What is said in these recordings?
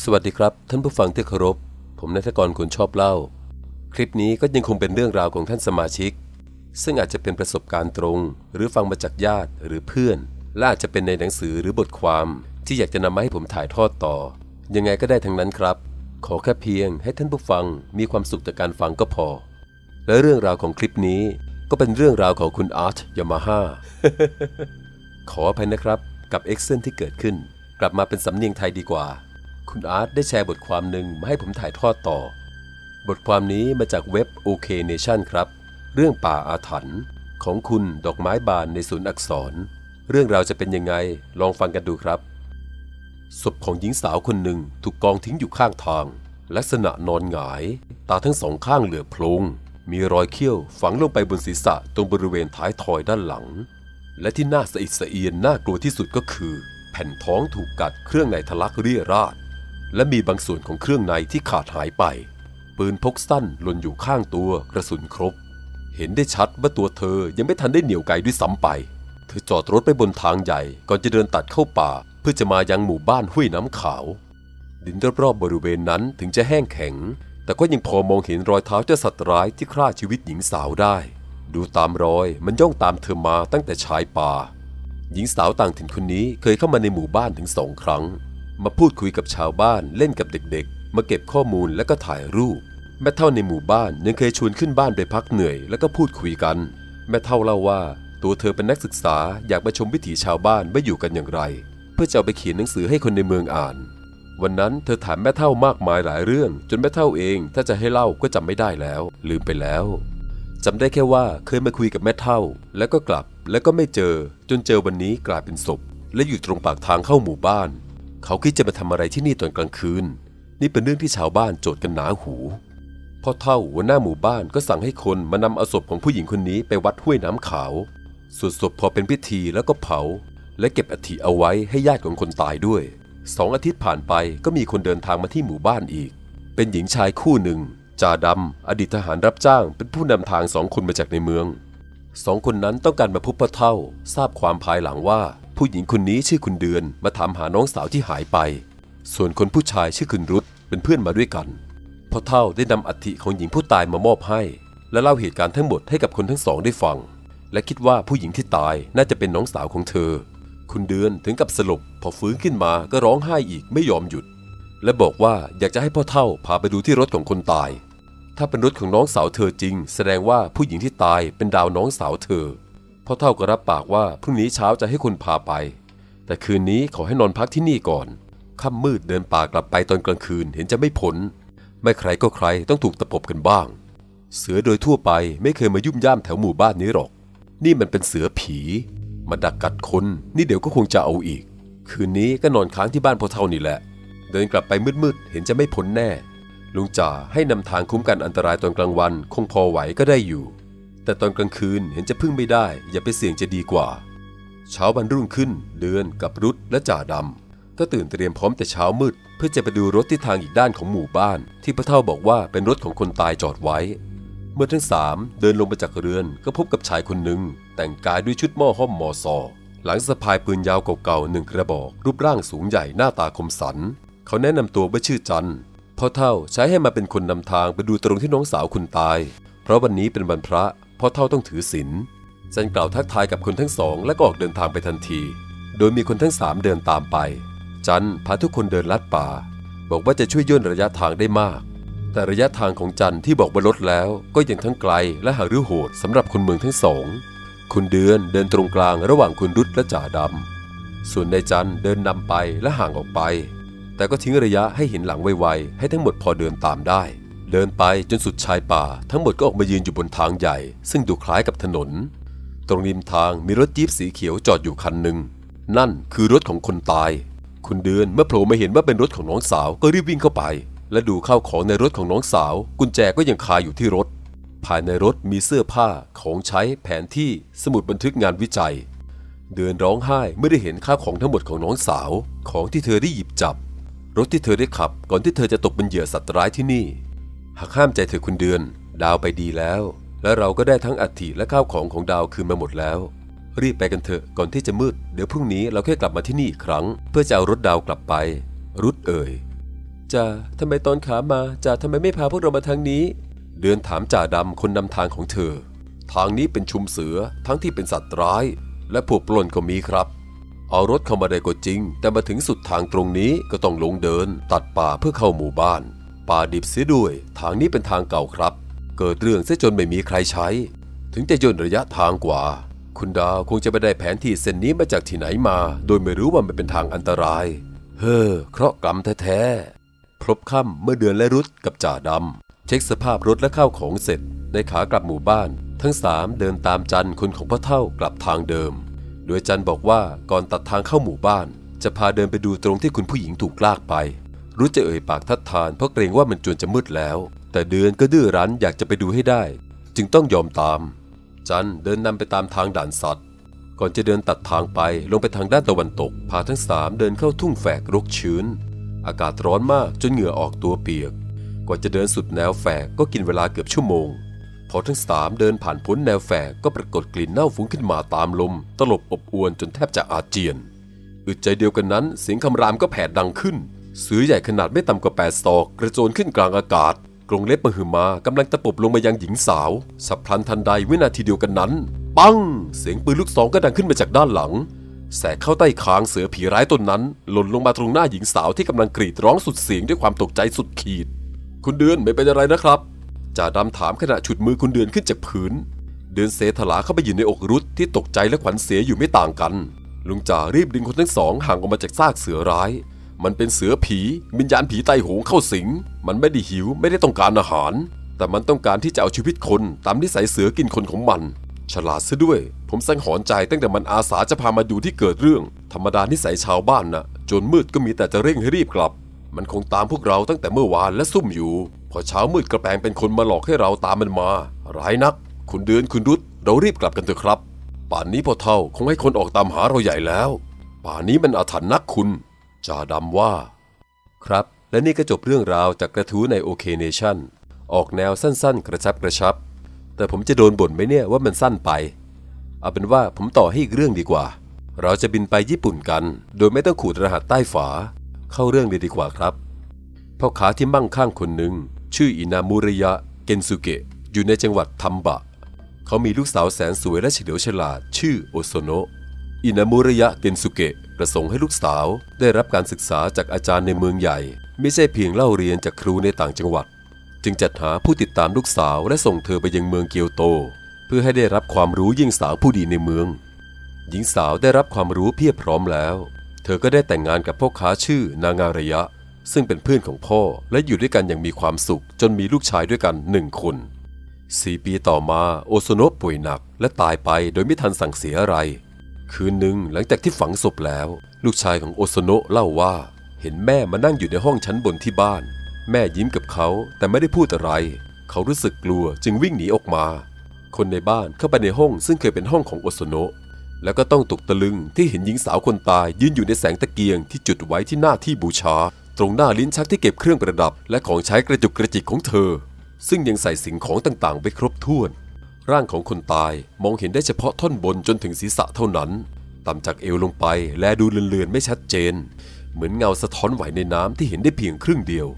สวัสดีครับ ท่านผู้ฟังที่เคารพ ผมนายทกรคนชอบเล่า คลิปนี้ก็ยังคงเป็นเรื่องราวของท่านสมาชิก ซึ่งอาจจะเป็นประสบการณ์ตรง หรือฟังมาจากญาติหรือเพื่อน และอาจจะเป็นในหนังสือหรือบทความที่อยากจะนำมาให้ผมถ่ายทอดต่อ ยังไงก็ได้ทั้งนั้นครับ ขอแค่เพียงให้ท่านผู้ฟังมีความสุขจากการฟังก็พอ และเรื่องราวของคลิปนี้ก็เป็นเรื่องราวของคุณอาร์ตยามาฮ่าขออภัยนะครับกับเอ็กเซนที่เกิดขึ้น กลับมาเป็นสำเนียงไทยดีกว่า คุณอาร์ตได้แชร์บทความหนึ่งมาให้ผมถ่ายทอดต่อ บทความนี้มาจากเว็บ OK Nation ครับ เรื่องป่าอาถรรพ์ของคุณดอกไม้บานในศูนย์อักษร เรื่องราวจะเป็นยังไงลองฟังกันดูครับ ศพของหญิงสาวคนหนึ่งถูกกองทิ้งอยู่ข้างทาง ลักษณะนอนหงาย ตาทั้งสองข้างเหลือโพลงมีรอยเขี้ยวฝังลงไปบนศีรษะตรงบริเวณท้ายทอยด้านหลัง และที่น่าสะอิดสะเอียนน่ากลัวที่สุดก็คือ แผ่นท้องถูกกัดเครื่องในทะลักเรี่ยราด และมีบางส่วนของเครื่องในที่ขาดหายไป ปืนพกสั้นหล่นอยู่ข้างตัวกระสุนครบ เห็นได้ชัดว่าตัวเธอยังไม่ทันได้เหนี่ยวไกลด้วยซ้ำไป เธอจอดรถไปบนทางใหญ่ก่อนจะเดินตัดเข้าป่า เพื่อจะมายังหมู่บ้านห้วยน้ำขาว ดินรอบๆบริเวณนั้นถึงจะแห้งแข็ง แต่ก็ยังพอมองเห็นรอยเท้าเจ้าสัตว์ร้ายที่ฆ่าชีวิตหญิงสาวได้ ดูตามรอยมันย่องตามเธอมาตั้งแต่ชายป่าหญิงสาวต่างถิ่นคนนี้เคยเข้ามาในหมู่บ้านถึงสองครั้ง มาพูดคุยกับชาวบ้านเล่นกับเด็กๆ มาเก็บข้อมูลและก็ถ่ายรูป แม่เท่าในหมู่บ้านยังเคยชวนขึ้นบ้านไปพักเหนื่อย แล้วก็พูดคุยกัน แม่เท่าเล่าว่า ตัวเธอเป็นนักศึกษาอยากมาชมวิถีชาวบ้านว่าอยู่กันอย่างไร เพื่อจะเอาไปเขียนหนังสือให้คนในเมืองอ่าน วันนั้นเธอถามแม่เท่ามากมายหลายเรื่อง จนแม่เท่าเองถ้าจะให้เล่าก็จำไม่ได้แล้ว ลืมไปแล้วจำได้แค่ว่าเคยมาคุยกับแม่เท่า แล้วก็กลับแล้วก็ไม่เจอ จนเจอวันนี้กลายเป็นศพ และอยู่ตรงปากทางเข้าหมู่บ้าน เขาคิดจะมาทำอะไรที่นี่ตอนกลางคืน นี่เป็นเรื่องที่ชาวบ้านโจทย์กันหนาหูพ่อเท่าหัวหน้าหมู่บ้านก็สั่งให้คนมานำเอาศพของผู้หญิงคนนี้ไปวัดห้วยน้ำขาวส่วนศพพอเป็นพิธีแล้วก็เผา และเก็บอัฐิเอาไว้ให้ญาติของคนตายด้วยสองอาทิตย์ผ่านไปก็มีคนเดินทางมาที่หมู่บ้านอีก เป็นหญิงชายคู่หนึ่งจ่าดำอดีตทหารรับจ้าง เป็นผู้นำทางสองคนมาจากในเมืองสองคนนั้นต้องการมาพบพ่อเท่า ทราบความภายหลังว่า ผู้หญิงคนนี้ชื่อคุณเดือนมาถามหาน้องสาวที่หายไป ส่วนคนผู้ชายชื่อคุณรุตเป็นเพื่อนมาด้วยกันพ่อเท่าได้นำอัฐิของหญิงผู้ตายมามอบให้ และเล่าเหตุการณ์ทั้งหมดให้กับคนทั้งสองได้ฟัง และคิดว่าผู้หญิงที่ตายน่าจะเป็นน้องสาวของเธอ คุณเดือนถึงกับสลบพอฟื้นขึ้นมาก็ร้องไห้อีกไม่ยอมหยุด และบอกว่าอยากจะให้พ่อเท่าพาไปดูที่รถของคนตาย ถ้าเป็นรถของน้องสาวเธอจริง แสดงว่าผู้หญิงที่ตายเป็นดาวน้องสาวเธอ พ่อเท่าก็รับปากว่าพรุ่งนี้เช้าจะให้คนพาไป แต่คืนนี้ขอให้นอนพักที่นี่ก่อนค่ำมืดเดินป่ากลับไปตอนกลางคืนเห็นจะไม่พ้นไม่ใครก็ใครต้องถูกตะปบกันบ้าง เสือโดยทั่วไปไม่เคยมายุ่มย่ามแถวหมู่บ้านนี้หรอก นี่มันเป็นเสือผี มาดักกัดคนนี่เดี๋ยวก็คงจะเอาอีก คืนนี้ก็นอนค้างที่บ้านพ่อเท่านี่แหละ เดินกลับไปมืดๆเห็นจะไม่พ้นแน่ลุงจ่าให้นำทางคุ้มกันอันตรายตอนกลางวัน คงพอไหวก็ได้อยู่ แต่ตอนกลางคืนเห็นจะพึ่งไม่ได้ อย่าไปเสี่ยงจะดีกว่า เช้าวันรุ่งขึ้น เดือนกับรุดและจ่าดำก็ตื่นเตรียมพร้อมแต่เช้ามืด เพื่อจะไปดูรถที่ทางอีกด้านของหมู่บ้าน ที่พ่อเท่าบอกว่าเป็นรถของคนตายจอดไว้ เมื่อทั้งสามเดินลงมาจากเรือนก็พบกับชายคนหนึ่งแต่งกายด้วยชุดหม้อห้อมมอซอหลังสะพายปืนยาวเก่าๆหนึ่งกระบอก รูปร่างสูงใหญ่หน้าตาคมสัน เขาแนะนำตัวว่าชื่อจันพ่อเท่าใช้ให้มาเป็นคนนำทางไปดูตรงที่น้องสาวคุณตาย เพราะวันนี้เป็นวันพระ พ่อเท่าต้องถือศีลจันกล่าวทักทายกับคนทั้งสองและก็ออกเดินทางไปทันที โดยมีคนทั้งสามเดินตามไป จันพาทุกคนเดินลัดป่า บอกว่าจะช่วยย่นระยะทางได้มาก แต่ระยะทางของจันที่บอกว่าลดแล้ว ก็ยังทั้งไกลและหารือโหดสำหรับคนเมืองทั้งสอง คุณเดือนเดินตรงกลางระหว่างคุณรุดและจ่าดำส่วนนายจันเดินนำไปและห่างออกไป แต่ก็ทิ้งระยะให้เห็นหลังไวๆให้ทั้งหมดพอเดินตามได้ เดินไปจนสุดชายป่า ทั้งหมดก็ออกมายืนอยู่บนทางใหญ่ ซึ่งดูคล้ายกับถนน ตรงริมทางมีรถจี๊ปสีเขียวจอดอยู่คันหนึ่ง นั่นคือรถของคนตาย คุณเดือนเมื่อโผล่มาเห็นว่าเป็นรถของน้องสาวก็รีบวิ่งเข้าไป และดูข้าวของในรถของน้องสาว กุญแจก็ยังคาอยู่ที่รถ ภายในรถมีเสื้อผ้าของใช้แผนที่สมุดบันทึกงานวิจัย เดือนร้องไห้เมื่อได้เห็นข้าวของทั้งหมดของน้องสาว ของที่เธอได้หยิบจับ รถที่เธอได้ขับ ก่อนที่เธอจะตกเป็นเหยื่อสัตว์ร้ายที่นี่ หากห้ามใจเธอคุณเดือน ดาวไปดีแล้ว และเราก็ได้ทั้งอัฐิและข้าวของของดาวคืนมาหมดแล้ว รีบไปกันเถอะก่อนที่จะมืด เดี๋ยวพรุ่งนี้เราแค่กลับมาที่นี่อีกครั้ง เพื่อจะเอารถดาวกลับไป รุดเอ่ยจ่าทำไมตอนขามาจ่าทำไมไม่พาพวกเรามาทางนี้ เดือนถามจ่าดำคนนำทางของเธอ ทางนี้เป็นชุมเสือทั้งที่เป็นสัตว์ร้าย และพวกปล้นก็มีครับ เอารถเข้ามาได้ก็จริง แต่มาถึงสุดทางตรงนี้ก็ต้องลงเดิน ตัดป่าเพื่อเข้าหมู่บ้าน ป่าดิบเสียด้วย ทางนี้เป็นทางเก่าครับ เกิดเรื่องเสียจนไม่มีใครใช้ ถึงจะย่นระยะทางกว่า คุณดาวคงจะไม่ได้แผนที่เส้นนี้มาจากที่ไหนมา โดยไม่รู้ว่ามันเป็นทางอันตราย เฮ้อเคราะห์กรรมแท้ๆพลบค่ำเมื่อเดือนและรุดกับจ่าดำเช็คสภาพรถและข้าวของเสร็จ ในขากลับหมู่บ้าน ทั้งสามเดินตามจันคนของพ่อเท่ากลับทางเดิม โดยจันบอกว่าก่อนตัดทางเข้าหมู่บ้าน จะพาเดินไปดูตรงที่คุณผู้หญิงถูกลากไป รู้จะเอ่ยปากทัดทานเพราะเกรงว่ามันจวนจะมืดแล้ว แต่เดือนก็ดื้อรั้นอยากจะไปดูให้ได้ จึงต้องยอมตาม จันเดินนำไปตามทางด่านสัตว์ ก่อนจะเดินตัดทางไปลงไปทางด้านตะวันตก พาทั้งสามเดินเข้าทุ่งแฝกรกชื้น อากาศร้อนมากจนเหงื่อออกตัวเปียก กว่าจะเดินสุดแนวแฝกก็กินเวลาเกือบชั่วโมงพอทั้งสามเดินผ่านพ้นแนวแฝกก็ปรากฏกลิ่นเน่าฟุ้งขึ้นมาตามลม ตลบอบอวนจนแทบจะอาเจียน อึดใจเดียวกันนั้นเสียงคำรามก็แผดดังขึ้น เสือใหญ่ขนาดไม่ต่ำกว่าแปดศอกกระโจนขึ้นกลางอากาศ กรงเล็บมหึมากำลังตะปบลงมายังหญิงสาวสับพลันทันใดวินาทีเดียวกันนั้น ปัง เสียงปืนลูกซองก็ดังขึ้นมาจากด้านหลัง แสกเข้าใต้คางเสือผีร้ายตนนั้น หล่นลงมาตรงหน้าหญิงสาวที่กำลังกรีดร้องสุดเสียงด้วยความตกใจสุดขีด คุณเดือนไม่เป็นอะไรนะครับจ่าดำถามขณะฉุดมือคุณเดือนขึ้นจากพื้น เดือนเสถลาเข้าไปอยู่ในอกรุดที่ตกใจและขวัญเสียอยู่ไม่ต่างกันลุงจ่ารีบดึงคนทั้งสองห่างออกมาจากซากเสือร้าย มันเป็นเสือผีวิญญาณผีไตโหงเข้าสิง มันไม่ได้หิวไม่ได้ต้องการอาหาร แต่มันต้องการที่จะเอาชีวิตคนตามนิสัยเสือกินคนของมัน ฉลาดซะด้วย ผมสังหรณ์ใจตั้งแต่มันอาสาจะพามาดูที่เกิดเรื่อง ธรรมดานิสัยชาวบ้านน่ะจนมืดก็มีแต่จะเร่งให้รีบกลับ มันคงตามพวกเราตั้งแต่เมื่อวานและซุ่มอยู่ พอเช้ามืดกระแปงเป็นคนมาหลอกให้เราตามมันมา ร้ายนัก คุณเดือนคุณรุดเรารีบกลับกันเถอะครับ ป่านนี้พอเท่าคงให้คนออกตามหาเราใหญ่แล้ว ป่านนี้มันอาถรรพ์นักคุณ จ่าดำว่า ครับ และนี่ก็จบเรื่องราวจากกระทู้ในโอเคเนชั่นออกแนวสั้นๆ กระชับกระชับ แต่ผมจะโดนบ่นไหมเนี่ยว่ามันสั้นไป เอาเป็นว่าผมต่อให้อีกเรื่องดีกว่า เราจะบินไปญี่ปุ่นกัน โดยไม่ต้องขูดรหัสใต้ฝา เข้าเรื่องเลยดีกว่าครับพ่อค้าที่มั่งคั่งคนหนึ่งชื่ออินามุริยะเกนซุเกะอยู่ในจังหวัดทัมบะ เขามีลูกสาวแสนสวยและเฉลียวฉลาด ชื่อโอโซโนะ อินามุริยะเกนซุเกะประสงค์ให้ลูกสาว ได้รับการศึกษาจากอาจารย์ในเมืองใหญ่ ไม่ใช่เพียงเล่าเรียนจากครูในต่างจังหวัด จึงจัดหาผู้ติดตามลูกสาวและส่งเธอไปยังเมืองเกียวโต เพื่อให้ได้รับความรู้ยิ่งสาวผู้ดีในเมือง หญิงสาวได้รับความรู้เพียบพร้อมแล้ว เธอก็ได้แต่งงานกับพ่อค้าชื่อนางารยะ ซึ่งเป็นเพื่อนของพ่อและอยู่ด้วยกันอย่างมีความสุข จนมีลูกชายด้วยกันหนึ่งคนสี่ปีต่อมาโอโซโนะป่วยหนักและตายไปโดยไม่ทันสั่งเสียอะไร คืนหนึ่งหลังจากที่ฝังศพแล้ว ลูกชายของโอโซโนะเล่าว่า เห็นแม่มานั่งอยู่ในห้องชั้นบนที่บ้าน แม่ยิ้มกับเขาแต่ไม่ได้พูดอะไร เขารู้สึกกลัวจึงวิ่งหนีออกมา คนในบ้านเข้าไปในห้องซึ่งเคยเป็นห้องของโอโซโนะแล้วก็ต้องตกตะลึงที่เห็นหญิงสาวคนตายยืนอยู่ในแสงตะเกียงที่จุดไว้ที่หน้าที่บูชา ตรงหน้าลิ้นชักที่เก็บเครื่องประดับ และของใช้กระจุกกระจิกของเธอ ซึ่งยังใส่สิ่งของต่างๆไปครบถ้วน ร่างของคนตายมองเห็นได้เฉพาะท่อนบนจนถึงศีรษะเท่านั้น ต่ำจากเอวลงไปและดูเลือนๆไม่ชัดเจน เหมือนเงาสะท้อนไหวในน้ำที่เห็นได้เพียงครึ่งเดียว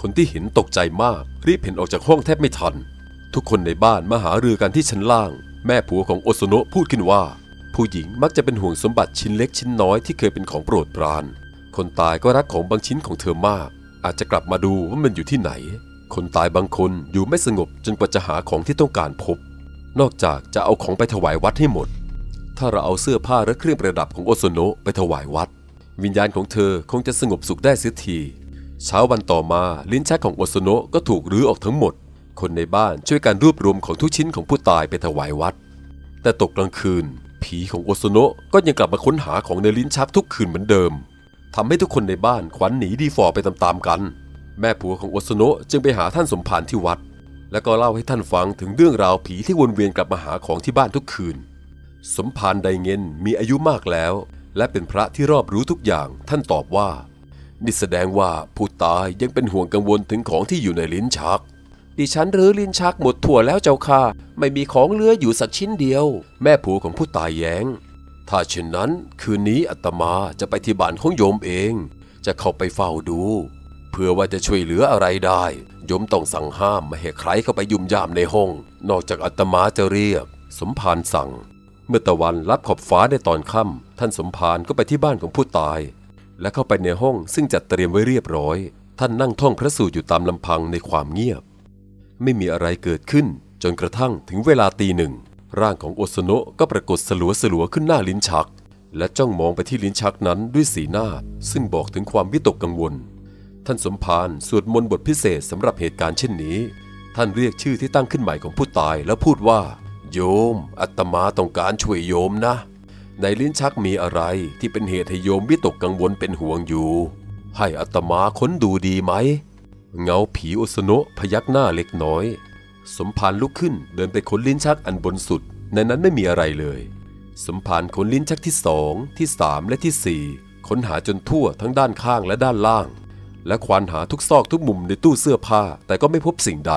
คนที่เห็นตกใจมาก รีบเห็นออกจากห้องแทบไม่ทัน ทุกคนในบ้านมาหารือกันที่ชั้นล่าง แม่ผัวของโอโซโนะพูดขึ้นว่า ผู้หญิงมักจะเป็นห่วงสมบัติชิ้นเล็กชิ้นน้อยที่เคยเป็นของโปรดปราน คนตายก็รักของบางชิ้นของเธอมาก อาจจะกลับมาดูว่ามันอยู่ที่ไหน คนตายบางคนอยู่ไม่สงบจนกว่าจะหาของที่ต้องการพบ นอกจากจะเอาของไปถวายวัดให้หมด ถ้าเราเอาเสื้อผ้าและเครื่องประดับของโอโซโนะไปถวายวัด วิญญาณของเธอคงจะสงบสุขได้เสียทีเช้าวันต่อมาลิ้นชักของโอโซโนะก็ถูกรื้อออกทั้งหมด คนในบ้านช่วยการรวบรวมของทุกชิ้นของผู้ตายไปถวายวัด แต่ตกกลางคืน ผีของโอโซโนะก็ยังกลับมาค้นหาของในลิ้นชักทุกคืนเหมือนเดิมทำให้ทุกคนในบ้านขวัญหนีดีฟอไปตามๆกัน แม่ผัวของโอโซโนะจึงไปหาท่านสมภารที่วัด แล้วก็เล่าให้ท่านฟังถึงเรื่องราวผีที่วนเวียนกลับมาหาของที่บ้านทุกคืน สมภารไดเงินมีอายุมากแล้ว และเป็นพระที่รอบรู้ทุกอย่าง ท่านตอบว่านี่แสดงว่าผู้ตายยังเป็นห่วงกังวลถึงของที่อยู่ในลิ้นชัก ดิฉันรื้อลิ้นชักหมดถั่วแล้วเจ้าค่ะ ไม่มีของเหลืออยู่สักชิ้นเดียว แม่ผัวของผู้ตายแย้ง ถ้าเช่นนั้นคืนนี้อาตมาจะไปที่บ้านของโยมเอง จะเข้าไปเฝ้าดู เพื่อว่าจะช่วยเหลืออะไรได้ยมต้องสั่งห้ามไม่ให้ใครเข้าไปยุ่มย่ามในห้อง นอกจากอาตมาจะเรียก สมภารสั่ง เมื่อตะวันรับขอบฟ้าในตอนค่ำท่านสมภารก็ไปที่บ้านของผู้ตาย และเข้าไปในห้องซึ่งจัดเตรียมไว้เรียบร้อย ท่านนั่งท่องพระสูตรอยู่ตามลำพังในความเงียบ ไม่มีอะไรเกิดขึ้น จนกระทั่งถึงเวลาตีหนึ่ง ร่างของโอสโนะก็ปรากฏสลัวสลัวขึ้นหน้าลิ้นชัก และจ้องมองไปที่ลิ้นชักนั้นด้วยสีหน้า ซึ่งบอกถึงความวิตกกังวล ท่านสมภารสวดมนต์บทพิเศษสำหรับเหตุการณ์เช่นนี้ ท่านเรียกชื่อที่ตั้งขึ้นใหม่ของผู้ตายแล้วพูดว่า โยม อัตมาต้องการช่วยโยมนะ ในลิ้นชักมีอะไรที่เป็นเหตุให้โยมวิตกกังวลเป็นห่วงอยู่ ให้อัตมาค้นดูดีไหม เงาผีโอสโนะพยักหน้าเล็กน้อย สมภารลุกขึ้นเดินไปค้นลิ้นชักอันบนสุด ในนั้นไม่มีอะไรเลย สมภารค้นลิ้นชักที่สองที่สามและที่สี่ค้นหาจนทั่วทั้งด้านข้างและด้านล่าง และควานหาทุกซอกทุกมุมในตู้เสื้อผ้า แต่ก็ไม่พบสิ่งใด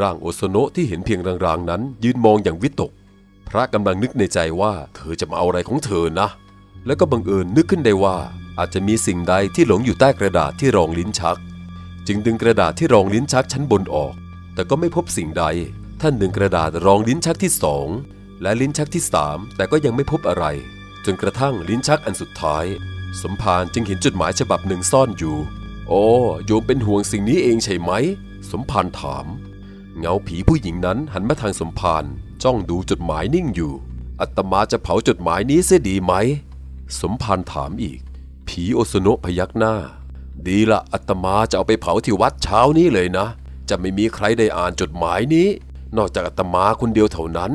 ร่างโอโซโนะที่เห็นเพียงรางๆนั้น ยืนมองอย่างวิตก พระกำลังนึกในใจว่าเธอจะมาเอาอะไรของเธอนะ แล้วก็บังเอิญนึกขึ้นได้ว่า อาจจะมีสิ่งใดที่หลงอยู่ใต้กระดาษที่รองลิ้นชัก จึงดึงกระดาษที่รองลิ้นชักชั้นบนออก แต่ก็ไม่พบสิ่งใด ท่านดึงกระดาษรองลิ้นชักที่สองและลิ้นชักที่สามแต่ก็ยังไม่พบอะไร จนกระทั่งลิ้นชักอันสุดท้าย สมภารจึงเห็นจดหมายฉบับหนึ่งซ่อนอยู่ โอ้โยมเป็นห่วงสิ่งนี้เองใช่ไหม สมภารถาม เงาผีผู้หญิงนั้นหันมาทางสมภารจ้องดูจดหมายนิ่งอยู่ อัตมาจะเผาจดหมายนี้เสียดีไหม สมภารถามอีก ผีโอสโนะพยักหน้า ดีละอัตมาจะเอาไปเผาที่วัดเช้านี้เลยนะ จะไม่มีใครได้อ่านจดหมายนี้ นอกจากอัตมาคนเดียวเท่านั้น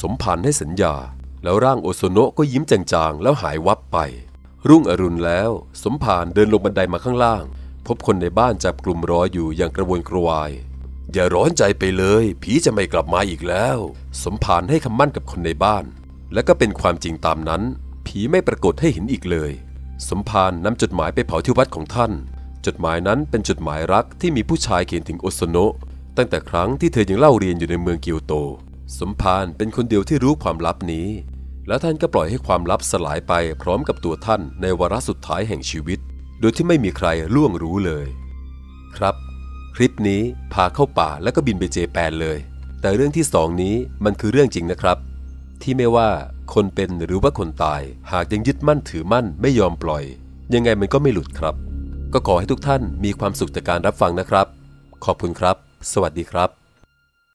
สมภารให้สัญญา แล้วร่างโอโซโนะก็ยิ้มจางๆ แล้วหายวับไป รุ่งอรุณแล้ว สมภารเดินลงบันไดมาข้างล่าง พบคนในบ้านจับกลุ่มรออยู่อย่างกระวนกระวาย อย่าร้อนใจไปเลย ผีจะไม่กลับมาอีกแล้ว สมภารให้คำมั่นกับคนในบ้าน และก็เป็นความจริงตามนั้น ผีไม่ปรากฏให้เห็นอีกเลย สมภารนำจดหมายไปเผาที่วัดของท่าน จดหมายนั้นเป็นจดหมายรักที่มีผู้ชายเขียนถึงโอโซโนะตั้งแต่ครั้งที่เธอยังเล่าเรียนอยู่ในเมืองเกียวโต สมภารเป็นคนเดียวที่รู้ความลับนี้ แล้วท่านก็ปล่อยให้ความลับสลายไปพร้อมกับตัวท่านในวาระสุดท้ายแห่งชีวิต โดยที่ไม่มีใครล่วงรู้เลย ครับ คลิปนี้พาเข้าป่าแล้วก็บินไปเจแปนเลย แต่เรื่องที่สองนี้มันคือเรื่องจริงนะครับ ที่ไม่ว่าคนเป็นหรือว่าคนตาย หากยังยึดมั่นถือมั่นไม่ยอมปล่อย ยังไงมันก็ไม่หลุดครับ ก็ขอให้ทุกท่านมีความสุขจากการรับฟังนะครับ ขอบคุณครับ สวัสดีครับ